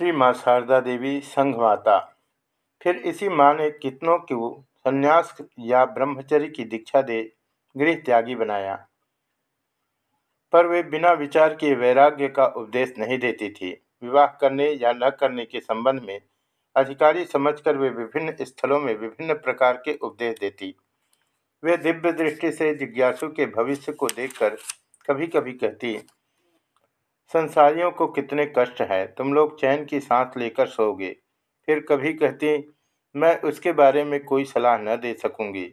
श्री माँ शारदा देवी संघ माता। फिर इसी माँ ने कितनों को संन्यास या ब्रह्मचर्य की दीक्षा दे गृह त्यागी बनाया। पर वे बिना विचार के वैराग्य का उपदेश नहीं देती थी। विवाह करने या न करने के संबंध में अधिकारी समझकर वे विभिन्न स्थलों में विभिन्न प्रकार के उपदेश देती। वे दिव्य दृष्टि से जिज्ञासु के भविष्य को देखकर कभी कभी कहती संसारियों को कितने कष्ट है? तुम लोग चैन की सांस लेकर सोओगे। फिर कभी कहती, मैं उसके बारे में कोई सलाह न दे सकूँगी।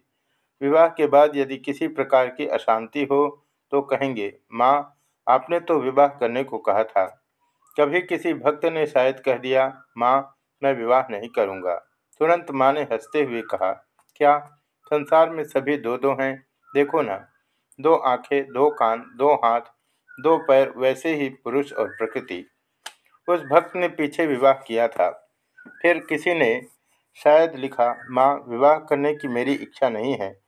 विवाह के बाद यदि किसी प्रकार की अशांति हो तो कहेंगे, माँ, आपने तो विवाह करने को कहा था। कभी किसी भक्त ने शायद कह दिया, माँ, मैं विवाह नहीं करूँगा तुरंत माँ ने हँसते हुए कहा, क्या संसार में सभी दो दो हैं? देखो ना, दो आँखें, दो कान, दो हाथ दो पैर वैसे ही पुरुष और प्रकृति। उस भक्त ने पीछे विवाह किया था। फिर किसी ने शायद लिखा, माँ, विवाह करने की मेरी इच्छा नहीं है।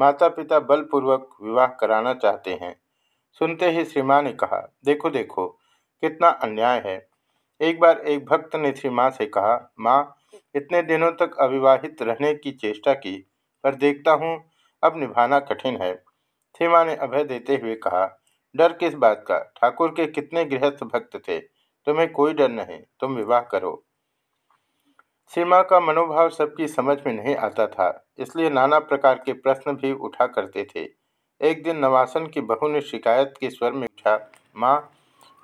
माता पिता बलपूर्वक विवाह कराना चाहते हैं। सुनते ही श्री माँ ने कहा, देखो देखो, कितना अन्याय है। एक बार एक भक्त ने श्री माँ से कहा, माँ, इतने दिनों तक अविवाहित रहने की चेष्टा की, पर देखता हूँ, अब निभाना कठिन है। श्री माँ ने अभय देते हुए कहा डर किस बात का? ठाकुर के कितने गृहस्थ भक्त थे? तुम्हें कोई डर नहीं, तुम विवाह करो। सीमा का मनोभाव सबकी समझ में नहीं आता था, इसलिए नाना प्रकार के प्रश्न भी उठा करते थे। एक दिन नवासन की बहू ने शिकायत के स्वर में उठा माँ,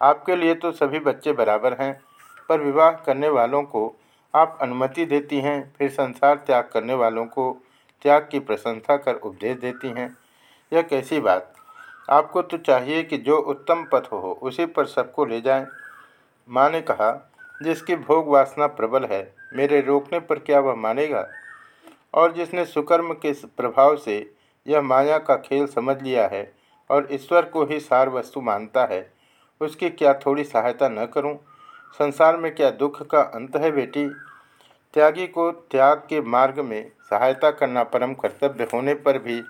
आपके लिए तो सभी बच्चे बराबर हैं, पर विवाह करने वालों को आप अनुमति देती हैं, फिर संसार त्याग करने वालों को त्याग की प्रशंसा कर उपदेश देती हैं। यह कैसी बात? आपको तो चाहिए कि जो उत्तम पथ हो उसी पर सबको ले जाएँ। माँ ने कहा, जिसकी भोग वासना प्रबल है, मेरे रोकने पर क्या वह मानेगा और जिसने सुकर्म के प्रभाव से यह माया का खेल समझ लिया है और ईश्वर को ही सार वस्तु मानता है, उसकी क्या थोड़ी सहायता न करूँ? संसार में क्या दुख का अंत है बेटी त्यागी को त्याग के मार्ग में सहायता करना परम कर्तव्य होने पर भी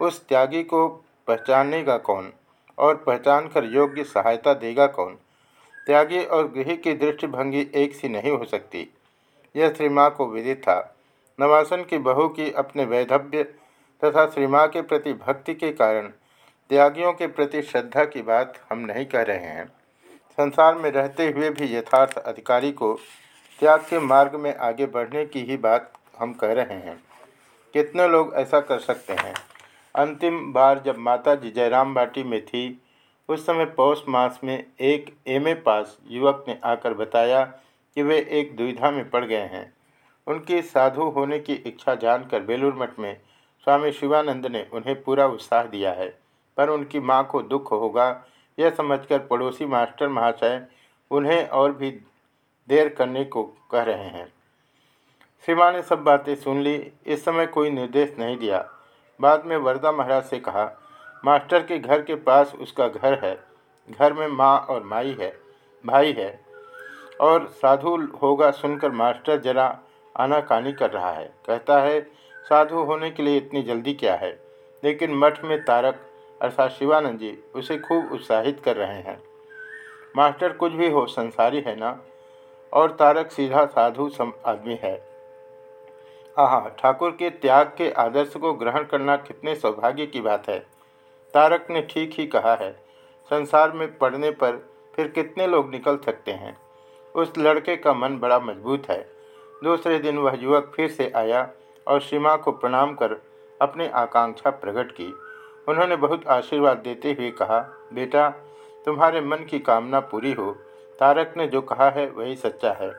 उस त्यागी को पहचानेगा कौन और पहचान कर योग्य सहायता देगा कौन? त्यागी और गृह की दृष्टिभंगी एक सी नहीं हो सकती। यह श्री माँ को विदित था। नवासन की बहू की अपने वैधव्य तथा श्री माँ के प्रति भक्ति के कारण त्यागियों के प्रति श्रद्धा की बात हम नहीं कह रहे हैं। संसार में रहते हुए भी यथार्थ अधिकारी को त्याग के मार्ग में आगे बढ़ने की ही बात हम कह रहे हैं। कितने लोग ऐसा कर सकते हैं? अंतिम बार जब माता जी जयराम बाटी में थी, उस समय पौष मास में एक एमए पास युवक ने आकर बताया कि वे एक दुविधा में पड़ गए हैं। उनकी साधु होने की इच्छा जानकर बेलूर मठ में स्वामी शिवानंद ने उन्हें पूरा उत्साह दिया है, पर उनकी माँ को दुख होगा, यह समझकर पड़ोसी मास्टर महाशय उन्हें और भी देर करने को कह रहे हैं। श्रीमा ने सब बातें सुन ली, इस समय कोई निर्देश नहीं दिया। बाद में वरदा महाराज से कहा, मास्टर के घर के पास उसका घर है। घर में माँ और माई है, भाई है। और साधु होगा सुनकर मास्टर जरा आनाकानी कर रहा है। कहता है, साधु होने के लिए इतनी जल्दी क्या है? लेकिन मठ में तारक अर्थात शिवानंद जी उसे खूब उत्साहित कर रहे हैं। मास्टर कुछ भी हो, संसारी है ना? और तारक सीधा साधु सम आदमी है। आह ठाकुर के त्याग के आदर्श को ग्रहण करना कितने सौभाग्य की बात है। तारक ने ठीक ही कहा है, संसार में पढ़ने पर फिर कितने लोग निकल सकते हैं? उस लड़के का मन बड़ा मज़बूत है। दूसरे दिन वह युवक फिर से आया और सीमा को प्रणाम कर अपनी आकांक्षा प्रकट की। उन्होंने बहुत आशीर्वाद देते हुए कहा, बेटा, तुम्हारे मन की कामना पूरी हो। तारक ने जो कहा है, वही सच्चा है।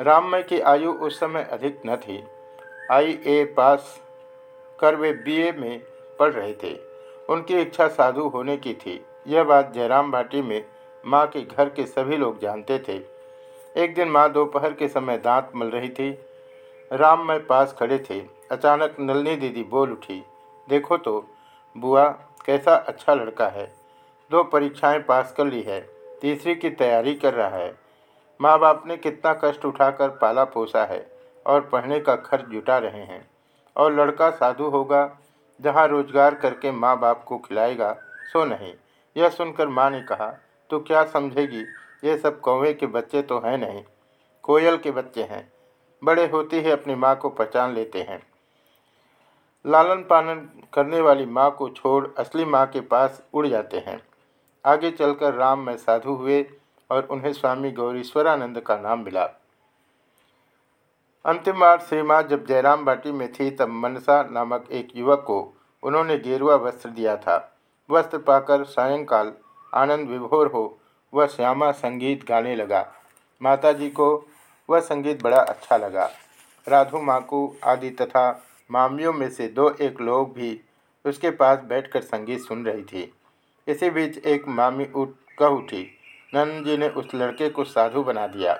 राममय की आयु उस समय अधिक न थी। आई ए पास कर वे बीए में पढ़ रहे थे। उनकी इच्छा साधु होने की थी। यह बात जयराम भाटी में माँ के घर के सभी लोग जानते थे। एक दिन माँ दोपहर के समय दांत मल रही थी। राम मैं पास खड़े थे। अचानक नलनी दीदी बोल उठी, देखो तो बुआ, कैसा अच्छा लड़का है। दो परीक्षाएँ पास कर ली है। तीसरी की तैयारी कर रहा है। माँ बाप ने कितना कष्ट उठाकर पाला पोसा है। और पढ़ने का खर्च जुटा रहे हैं। और लड़का साधु होगा, जहाँ रोज़गार करके माँ बाप को खिलाएगा, सो नहीं। यह सुनकर माँ ने कहा तो क्या समझेगी? ये सब कौवे के बच्चे तो हैं नहीं। कोयल के बच्चे हैं। बड़े होते ही अपनी माँ को पहचान लेते हैं। लालन पालन करने वाली माँ को छोड़ असली माँ के पास उड़ जाते हैं। आगे चलकर राम में साधु हुए और उन्हें स्वामी गौरीश्वरानंद का नाम मिला। अंतिम बार श्री माँ जब जयराम बाटी में थी, तब मनसा नामक एक युवक को उन्होंने गेरुआ वस्त्र दिया था। वस्त्र पाकर सायंकाल आनंद विभोर हो, वह श्यामा संगीत गाने लगा। माताजी को वह संगीत बड़ा अच्छा लगा। राधु माकू आदि तथा मामियों में से दो एक लोग भी उसके पास बैठकर संगीत सुन रही थी। इसी बीच एक मामी उठ, कह उठी, नंद जी ने उस लड़के को साधु बना दिया।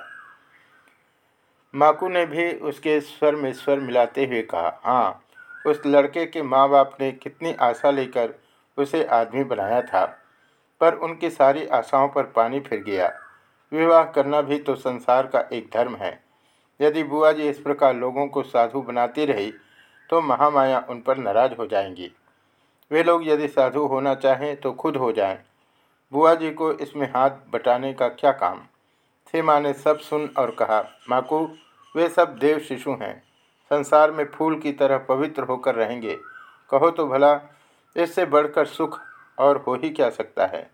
माकू ने भी उसके स्वर में स्वर मिलाते हुए कहा हाँ उस लड़के के माँ बाप ने कितनी आशा लेकर उसे आदमी बनाया था, पर उनकी सारी आशाओं पर पानी फिर गया। विवाह करना भी तो संसार का एक धर्म है। यदि बुआ जी इस प्रकार लोगों को साधु बनाती रही तो महामाया उन पर नाराज़ हो जाएँगी। वे लोग यदि साधु होना चाहें तो खुद हो जाएँ। बुआ जी को इसमें हाथ बटाने का क्या काम? थे माँ ने सब सुन और कहा, माकू वे सब देव शिशु हैं। संसार में फूल की तरह पवित्र होकर रहेंगे। कहो तो भला, इससे बढ़कर सुख और हो ही क्या सकता है?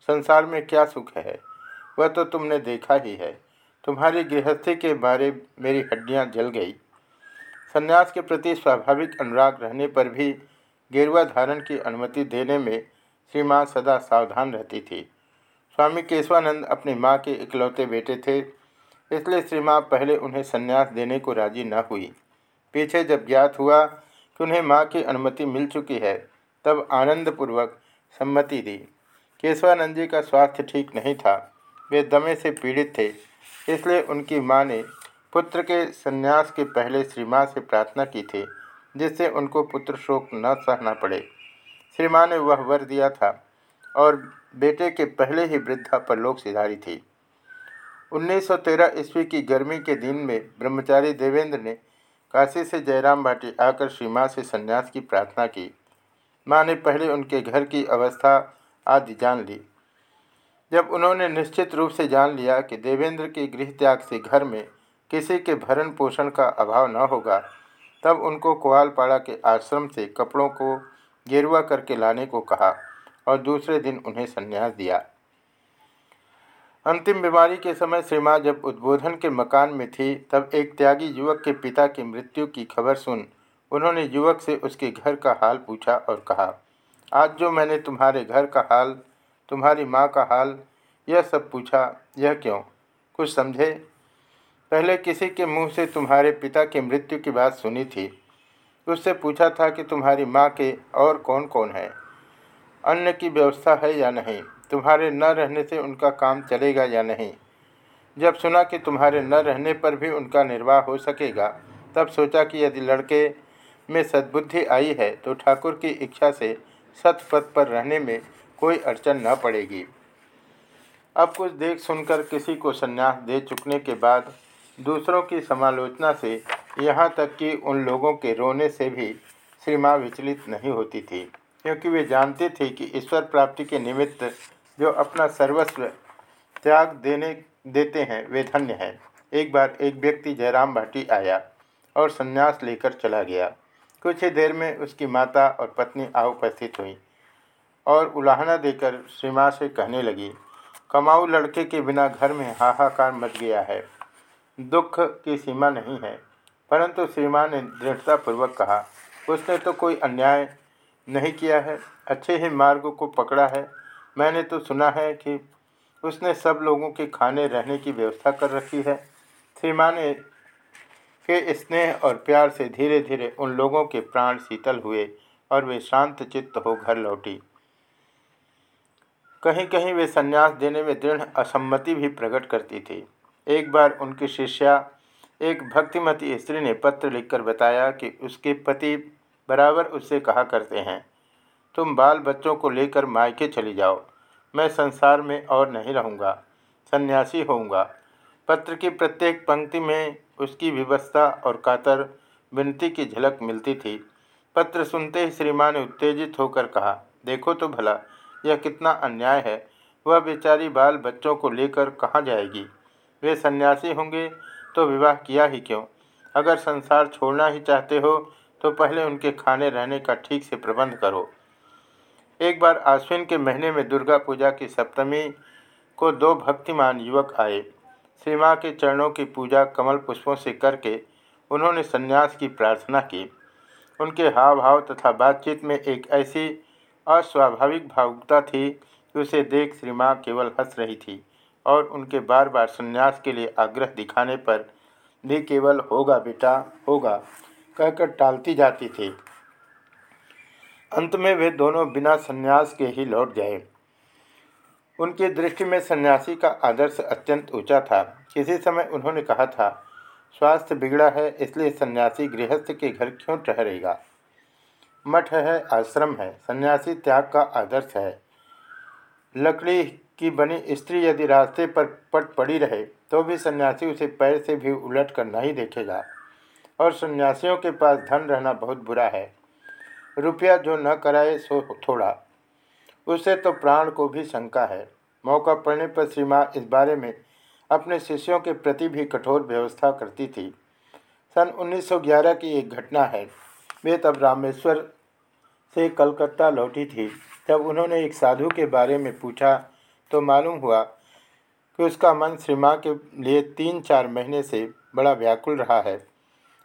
संसार में क्या सुख है? वह तो तुमने देखा ही है। तुम्हारी गृहस्थी के बारे मेरी हड्डियाँ जल गई। संन्यास के प्रति स्वाभाविक अनुराग रहने पर भी गेरुआ धारण की अनुमति देने में श्री माँ सदा सावधान रहती थी। स्वामी केशवानंद अपनी माँ के इकलौते बेटे थे। इसलिए श्री माँ पहले उन्हें संन्यास देने को राज़ी न हुई। पीछे जब ज्ञात हुआ कि उन्हें माँ की अनुमति मिल चुकी है, तब आनंदपूर्वक सम्मति दी। केशवानंद जी का स्वास्थ्य ठीक नहीं था। वे दमे से पीड़ित थे। इसलिए उनकी माँ ने पुत्र के संन्यास के पहले श्री माँ से प्रार्थना की थी, जिससे उनको पुत्र शोक न सहना पड़े। श्री माँ ने वह वर दिया था और बेटे के पहले ही वृद्धा पर लोक सिधारी थी। 1913 ईस्वी की गर्मी के दिन में ब्रह्मचारी देवेंद्र ने काशी से जयराम भाटी आकर श्री माँ से संन्यास की प्रार्थना की। माँ ने पहले उनके घर की अवस्था आदि जान ली। जब उन्होंने निश्चित रूप से जान लिया कि देवेंद्र के गृह त्याग से घर में किसी के भरण पोषण का अभाव न होगा, तब उनको कोआलपाड़ा के आश्रम से कपड़ों को गेरुआ करके लाने को कहा और दूसरे दिन उन्हें संन्यास दिया। अंतिम बीमारी के समय श्री माँ जब उद्बोधन के मकान में थी, तब एक त्यागी युवक के पिता की मृत्यु की खबर सुन, उन्होंने युवक से उसके घर का हाल पूछा और कहा, आज जो मैंने तुम्हारे घर का हाल, तुम्हारी माँ का हाल, यह सब पूछा, यह क्यों? कुछ समझे? पहले किसी के मुँह से तुम्हारे पिता की मृत्यु की बात सुनी थी। उससे पूछा था कि तुम्हारी माँ के और कौन कौन है? अन्न की व्यवस्था है या नहीं? तुम्हारे न रहने से उनका काम चलेगा या नहीं? जब सुना कि तुम्हारे न रहने पर भी उनका निर्वाह हो सकेगा, तब सोचा कि यदि लड़के में सद्बुद्धि आई है तो ठाकुर की इच्छा से सतपथ पर रहने में कोई अड़चन न पड़ेगी। अब कुछ देख सुनकर किसी को संन्यास दे चुकने के बाद दूसरों की समालोचना से यहाँ तक कि उन लोगों के रोने से भी श्री विचलित नहीं होती थी। क्योंकि वे जानते थे कि ईश्वर प्राप्ति के निमित्त जो अपना सर्वस्व त्याग देने, देते हैं, वे धन्य हैं। एक बार एक व्यक्ति जयराम भाटी आया और संन्यास लेकर चला गया। कुछ ही देर में उसकी माता और पत्नी आ उपस्थित हुई और उलाहना देकर श्री से कहने लगी, कमाऊ लड़के के बिना घर में हाहाकार मच गया है। दुख की सीमा नहीं है। परंतु श्रीमा ने दृढ़तापूर्वक कहा, उसने तो कोई अन्याय नहीं किया है। अच्छे ही मार्ग को पकड़ा है। मैंने तो सुना है कि उसने सब लोगों के खाने रहने की व्यवस्था कर रखी है। सीमा ने के स्नेह और प्यार से धीरे धीरे उन लोगों के प्राण शीतल हुए और वे शांत चित्त हो घर लौटी। कहीं कहीं वे संन्यास देने में दृढ़ असम्मति भी प्रकट करती थी। एक बार उनकी शिष्या एक भक्तिमती स्त्री ने पत्र लिखकर बताया कि उसके पति बराबर उससे कहा करते हैं, तुम बाल बच्चों को लेकर मायके चली जाओ। मैं संसार में और नहीं रहूँगा, सन्यासी होऊँगा पत्र की प्रत्येक पंक्ति में उसकी विवस्था और कातर विनती की झलक मिलती थी। पत्र सुनते ही श्रीमान ने उत्तेजित होकर कहा, देखो तो भला, यह कितना अन्याय है। वह बेचारी बाल बच्चों को लेकर कहाँ जाएगी? वे सन्यासी होंगे तो विवाह किया ही क्यों? अगर संसार छोड़ना ही चाहते हो तो पहले उनके खाने रहने का ठीक से प्रबंध करो। एक बार आश्विन के महीने में दुर्गा पूजा की सप्तमी को दो भक्तिमान युवक आए। श्री माँ के चरणों की पूजा कमल पुष्पों से करके उन्होंने सन्यास की प्रार्थना की। उनके हाव भाव तथा बातचीत में एक ऐसी अस्वाभाविक भावुकता थी कि उसे देख श्री माँ केवल हंस रही थी और उनके बार बार संन्यास के लिए आग्रह दिखाने पर भी केवल होगा बेटा, होगा। कहकर टालती जाती थी। अंत में वे दोनों बिना संन्यास के ही लौट गए। उनकी दृष्टि में सन्यासी का आदर्श अत्यंत ऊँचा था। किसी समय उन्होंने कहा था, स्वास्थ्य बिगड़ा है, इसलिए सन्यासी गृहस्थ के घर क्यों ठहरेगा? मठ है, आश्रम है, सन्यासी त्याग का आदर्श है। लकड़ी की बनी स्त्री यदि रास्ते पर पट पड़ी रहे तो भी सन्यासी उसे पैर से भी उलट कर नहीं देखेगा। और सन्यासियों के पास धन रहना बहुत बुरा है। रुपया जो न कराए सो थोड़ा। उससे तो प्राण को भी शंका है। मौका पड़ने पर श्री माँ इस बारे में अपने शिष्यों के प्रति भी कठोर व्यवस्था करती थी। सन 1911 की एक घटना है। वे तब रामेश्वर से कलकत्ता लौटी थी। जब उन्होंने एक साधु के बारे में पूछा तो मालूम हुआ कि उसका मन श्री माँ के लिए तीन चार महीने से बड़ा व्याकुल रहा है।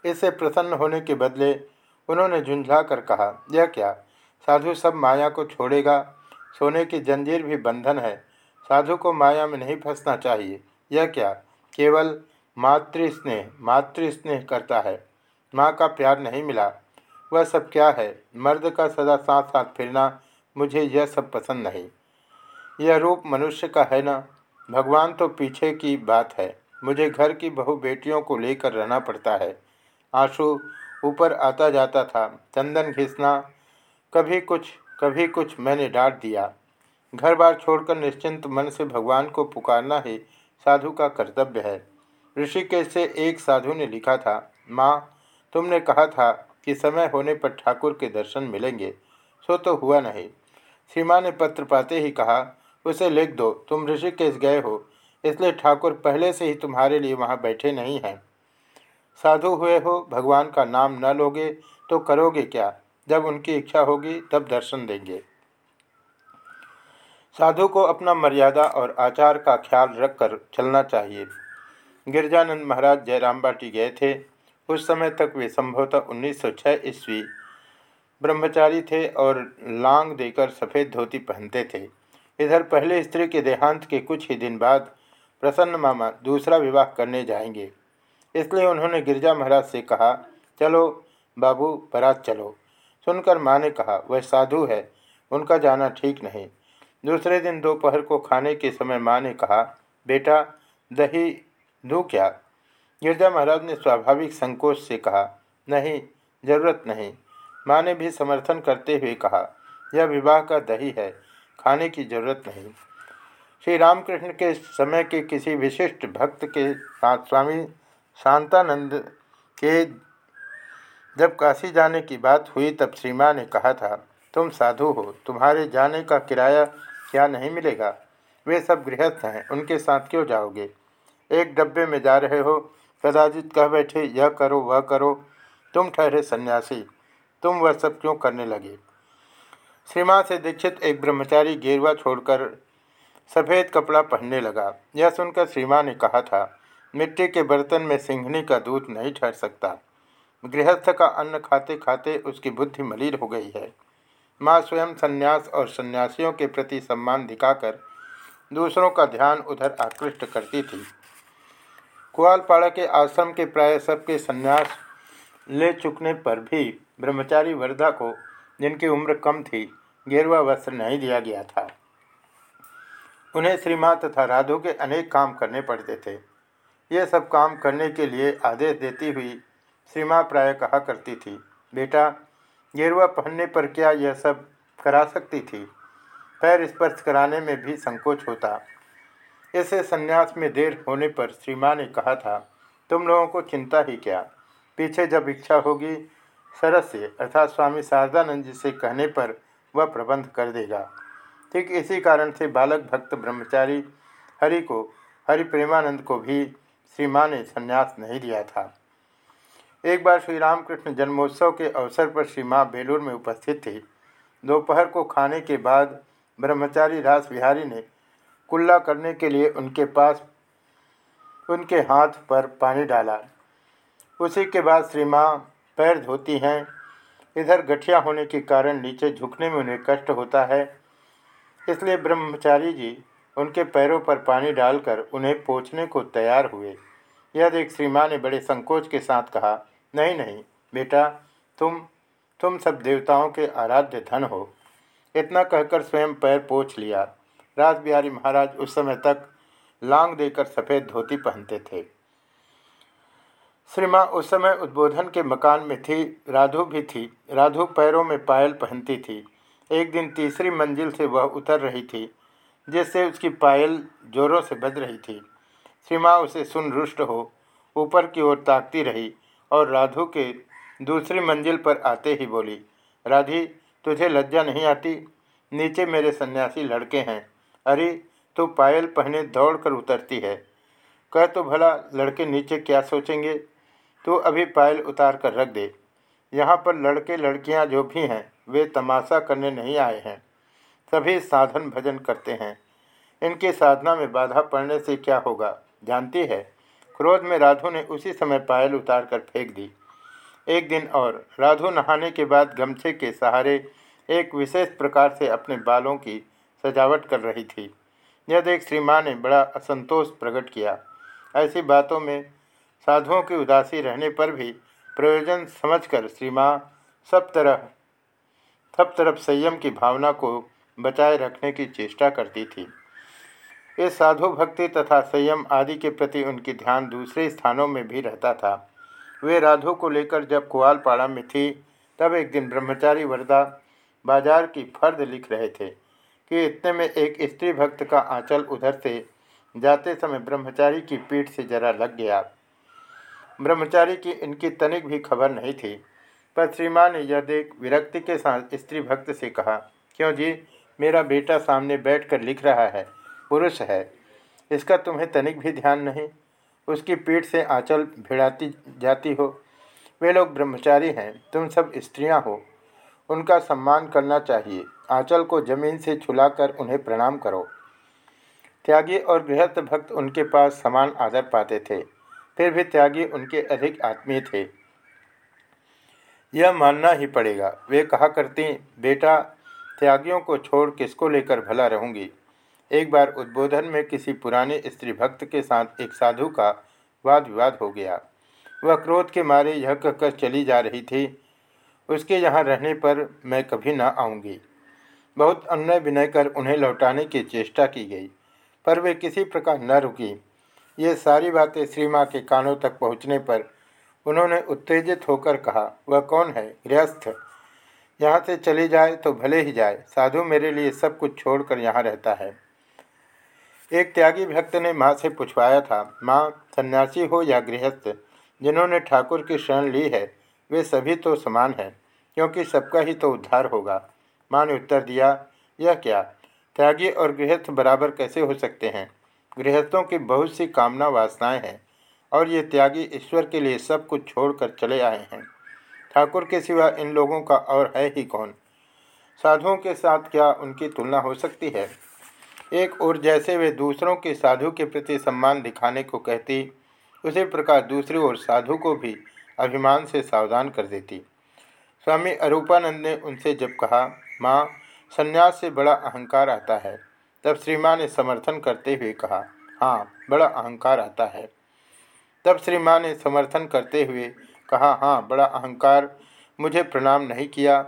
इससे प्रसन्न होने के बदले उन्होंने झुंझला कर कहा, यह क्या? साधु सब माया को छोड़ेगा? सोने की जंजीर भी बंधन है। साधु को माया में नहीं फंसना चाहिए। यह क्या? केवल मातृस्नेह मातृस्नेह करता है। माँ का प्यार नहीं मिला। वह सब क्या है? मर्द का सदा साथ साथ फिरना मुझे यह सब पसंद नहीं। यह रूप मनुष्य का है ना? भगवान तो पीछे की बात है। मुझे घर की बहु बेटियों को लेकर रहना पड़ता है। आँसू ऊपर आता जाता था। चंदन घिसना, कभी कुछ कभी कुछ मैंने डांट दिया। घर बार छोड़कर निश्चिंत मन से भगवान को पुकारना ही साधु का कर्तव्य है। ऋषिकेश से एक साधु ने लिखा था, माँ, तुमने कहा था कि समय होने पर ठाकुर के दर्शन मिलेंगे, सो तो हुआ नहीं। श्रीमा ने पत्र पाते ही कहा, उसे लिख दो, तुम ऋषिकेश गए हो, इसलिए ठाकुर पहले से ही तुम्हारे लिए वहाँ बैठे नहीं हैं। साधु हुए हो, भगवान का नाम न लोगे तो करोगे क्या? जब उनकी इच्छा होगी, तब दर्शन देंगे। साधु को अपना मर्यादा और आचार का ख्याल रखकर चलना चाहिए। गिरजानंद महाराज जयराम बाटी गए थे। उस समय तक वे संभवतः 1906 ईस्वी ब्रह्मचारी थे और लांग देकर सफ़ेद धोती पहनते थे। इधर पहले स्त्री के देहांत के कुछ ही दिन बाद प्रसन्न मामा दूसरा विवाह करने जाएँगे। इसलिए उन्होंने गिरजा महाराज से कहा, चलो बाबू, बरात चलो। सुनकर माँ ने कहा, वह साधु है, उनका जाना ठीक नहीं। दूसरे दिन दोपहर को खाने के समय माँ ने कहा, बेटा, दही दू क्या? गिरजा महाराज ने स्वाभाविक संकोच से कहा, नहीं, ज़रूरत नहीं। माँ ने भी समर्थन करते हुए कहा, यह विवाह का दही है, खाने की ज़रूरत नहीं। श्री रामकृष्ण के समय के किसी विशिष्ट भक्त के साथ स्वामी शांतानंद के जब काशी जाने की बात हुई, तब श्री ने कहा था, तुम साधु हो, तुम्हारे जाने का किराया क्या नहीं मिलेगा? वे सब गृहस्थ हैं, उनके साथ क्यों जाओगे? एक डब्बे में जा रहे हो, कदाचित कह बैठे, यह करो, वह करो। तुम ठहरे सन्यासी, तुम वह सब क्यों करने लगे? श्रीमा से दीक्षित एक ब्रह्मचारी गेरुआ छोड़कर सफ़ेद कपड़ा पहनने लगा। यह सुनकर श्रीमा ने कहा था मिट्टी के बर्तन में सिंघनी का दूध नहीं ठहर सकता। गृहस्थ का अन्न खाते खाते उसकी बुद्धि मलिर हो गई है। माँ स्वयं संन्यास और सन्यासियों के प्रति सम्मान दिखाकर दूसरों का ध्यान उधर आकृष्ट करती थी। कुआलपाड़ा के आश्रम के प्राय सबके संन्यास ले चुकने पर भी ब्रह्मचारी वर्धा को, जिनकी उम्र कम थी, गेरुआ वस्त्र नहीं दिया गया था। उन्हें श्रीमा तथा राधु के अनेक काम करने पड़ते थे। ये सब काम करने के लिए आदेश देती हुई श्रीमा प्राय कहा करती थी, बेटा, गेरुआ पहनने पर क्या यह सब करा सकती थी? पैर स्पर्श कराने में भी संकोच होता। इसे संन्यास में देर होने पर श्री माँ ने कहा था, तुम लोगों को चिंता ही क्या? पीछे जब इच्छा होगी, सरस से, अर्थात स्वामी शारदानंद जी से कहने पर वह प्रबंध कर देगा। ठीक इसी कारण से बालक भक्त ब्रह्मचारी हरि को, हरि प्रेमानंद को भी श्री माँ ने संन्यास नहीं दिया था। एक बार श्री रामकृष्ण जन्मोत्सव के अवसर पर श्री माँ बेलूर में उपस्थित थी। दोपहर को खाने के बाद ब्रह्मचारी रास बिहारी ने कुल्ला करने के लिए उनके पास उनके हाथ पर पानी डाला। उसी के बाद श्री माँ पैर धोती हैं। इधर गठिया होने के कारण नीचे झुकने में उन्हें कष्ट होता है। इसलिए ब्रह्मचारी जी उनके पैरों पर पानी डालकर उन्हें पोछने को तैयार हुए। यह देख श्री ने बड़े संकोच के साथ कहा, नहीं नहीं, बेटा, तुम तुम सब देवताओं के आराध्य धन हो। इतना कहकर स्वयं पैर पोछ लिया। राज बिहारी महाराज उस समय तक लांग देकर सफ़ेद धोती पहनते थे। श्री उस समय उद्बोधन के मकान में थी, राधु भी थी। राधु पैरों में पायल पहनती थी। एक दिन तीसरी मंजिल से वह उतर रही थी। जिससे उसकी पायल जोरों से बज रही थी। श्री उसे सुन रुष्ट हो, ऊपर की ओर ताकती रही और राधु के दूसरी मंजिल पर आते ही बोली, राधी, तुझे लज्जा नहीं आती? नीचे मेरे सन्यासी लड़के हैं। अरे तो पायल पहने दौड़ कर उतरती है। कह तो भला लड़के नीचे क्या सोचेंगे? तो अभी पायल उतार कर रख दे। यहाँ पर लड़के लड़कियाँ जो भी हैं, वे तमाशा करने नहीं आए हैं। सभी साधन भजन करते हैं। इनके साधना में बाधा पड़ने से क्या होगा? जानती है? क्रोध में राधु ने उसी समय पायल उतार कर फेंक दी। एक दिन और, राधु नहाने के बाद गमछे के सहारे एक विशेष प्रकार से अपने बालों की सजावट कर रही थी। यह देख श्री माँ ने बड़ा असंतोष प्रकट किया। ऐसी बातों में साधुओं की उदासी रहने पर भी प्रयोजन समझकर श्री माँ सब तरह, सब तरफ़ संयम की भावना को बचाए रखने की चेष्टा करती थी। इस साधु भक्ति तथा संयम आदि के प्रति उनकी ध्यान दूसरे स्थानों में भी रहता था। वे राधु को लेकर जब कुआलपाड़ा में थी, तब एक दिन ब्रह्मचारी वरदा बाज़ार की फर्द लिख रहे थे कि इतने में एक स्त्री भक्त का आंचल उधर से जाते समय ब्रह्मचारी की पीठ से जरा लग गया। ब्रह्मचारी की इनकी तनिक भी खबर नहीं थी, पर श्रीमान ने यह देख विरक्ति के साथ स्त्री भक्त से कहा, क्यों जी मेरा बेटा सामने बैठकर लिख रहा है, पुरुष है। इसका तुम्हें तनिक भी ध्यान नहीं? उसकी पीठ से आंचल भिड़ाती जाती हो। वे लोग ब्रह्मचारी हैं, तुम सब स्त्रियाँ हो। उनका सम्मान करना चाहिए। आंचल को ज़मीन से छुलाकर उन्हें प्रणाम करो। त्यागी और गृहस्थ भक्त उनके पास समान आदर पाते थे। फिर भी त्यागी उनके अधिक आत्मीय थे। यह मानना ही पड़ेगा। वे कहा करती, बेटा त्यागियों को छोड़ किसको लेकर भला रहूँगी? एक बार उद्बोधन में किसी पुराने स्त्री भक्त के साथ एक साधु का वाद विवाद हो गया। वह क्रोध के मारे यह कहकर चली जा रही थी, उसके यहाँ रहने पर मैं कभी ना आऊँगी। बहुत अन्य विनय कर उन्हें लौटाने की चेष्टा की गई, पर वे किसी प्रकार न रुकी। ये सारी बातें श्री माँ के कानों तक पहुँचने पर उन्होंने उत्तेजित होकर कहा, वह कौन है? गृहस्थ। यहाँ से चले जाए तो भले ही जाए। साधु मेरे लिए सब कुछ छोड़कर यहाँ रहता है। एक त्यागी भक्त ने माँ से पूछवाया था, माँ, सन्यासी हो या गृहस्थ, जिन्होंने ठाकुर की शरण ली है, वे सभी तो समान हैं, क्योंकि सबका ही तो उद्धार होगा। माँ ने उत्तर दिया, यह क्या? त्यागी और गृहस्थ बराबर कैसे हो सकते हैं? गृहस्थों की बहुत सी कामना वासनाएँ हैं, और ये त्यागी ईश्वर के लिए सब कुछ छोड़कर चले आए हैं। ठाकुर के सिवा इन लोगों का और है ही कौन? साधुओं के साथ क्या उनकी तुलना हो सकती है? एक और जैसे वे दूसरों के साधु के प्रति सम्मान दिखाने को कहती, उसी प्रकार दूसरी ओर साधु को भी अभिमान से सावधान कर देती। स्वामी अरूपानंद ने उनसे जब कहा, माँ, संन्यास से बड़ा अहंकार आता है। तब श्री माँ ने समर्थन करते हुए कहा हाँ बड़ा अहंकार आता है। तब श्री माँ ने समर्थन करते हुए कहा हाँ बड़ा अहंकार मुझे प्रणाम नहीं किया,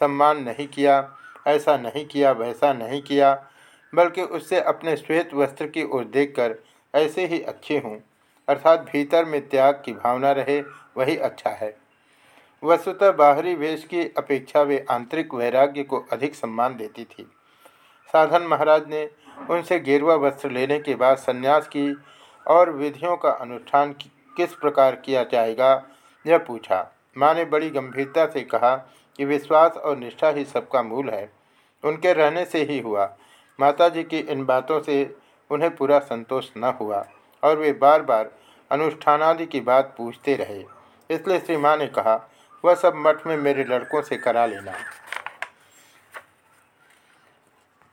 सम्मान नहीं किया, ऐसा नहीं किया, वैसा नहीं किया, बल्कि उससे अपने श्वेत वस्त्र की ओर देखकर ऐसे ही अच्छे हूँ, अर्थात भीतर में त्याग की भावना रहे, वही अच्छा है। वस्तुतः बाहरी वेश की अपेक्षा वे आंतरिक वैराग्य को अधिक सम्मान देती थी। साधन महाराज ने उनसे गेरुआ वस्त्र लेने के बाद सन्यास की और विधियों का अनुष्ठान किस प्रकार किया जाएगा यह पूछा माँ ने बड़ी गंभीरता से कहा कि विश्वास और निष्ठा ही सबका मूल है। उनके रहने से ही हुआ। माता जी की इन बातों से उन्हें पूरा संतोष न हुआ और वे बार बार अनुष्ठानादि की बात पूछते रहे। इसलिए श्री माँ ने कहा, वह सब मठ में मेरे लड़कों से करा लेना।